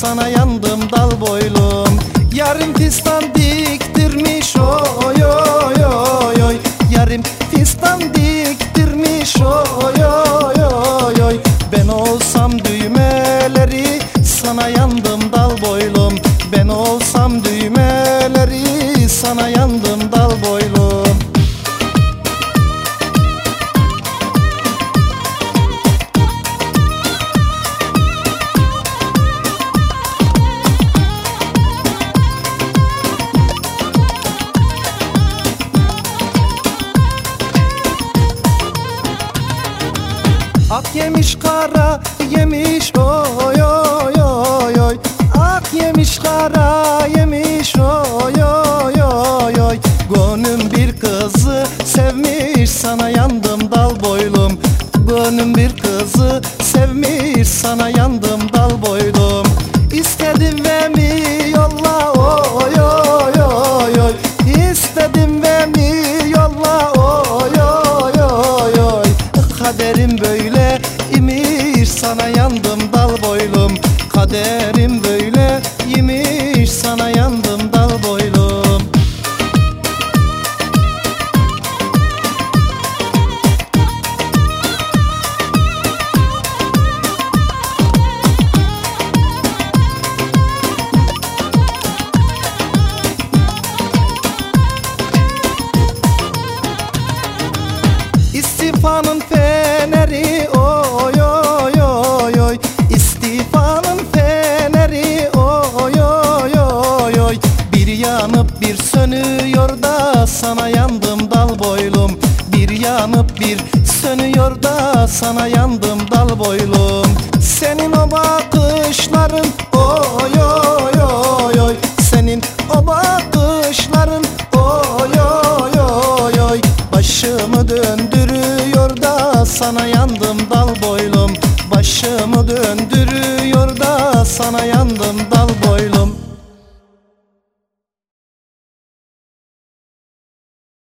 sana yandım dal boylum. Yarım fistan diktirmiş oy oy oy oy. Yarım fistan diktirmiş oy oy oy oy. Ben olsam düğmeleri sana yandım dal boylum. Ben olsam yemiş kara yemiş oy oy oy oy. Ak yemiş kara yemiş oy oy oy oy. Gönlüm bir kızı sevmiş sana yandım dal boylum. Gönlüm bir kızı yandım dal boylum. Kaderim böyle imiş sana yandım dal boylum. İstifanın sönüyor da sana yandım dal boylum. Bir yanıp bir sönüyor da sana yandım dal boylum. Senin o bakışların oy oy oy oy. Senin o bakışların oy oy oy oy. Başımı döndürüyor da sana yandım dal boylum. Başımı döndürüyor da sana yandım dal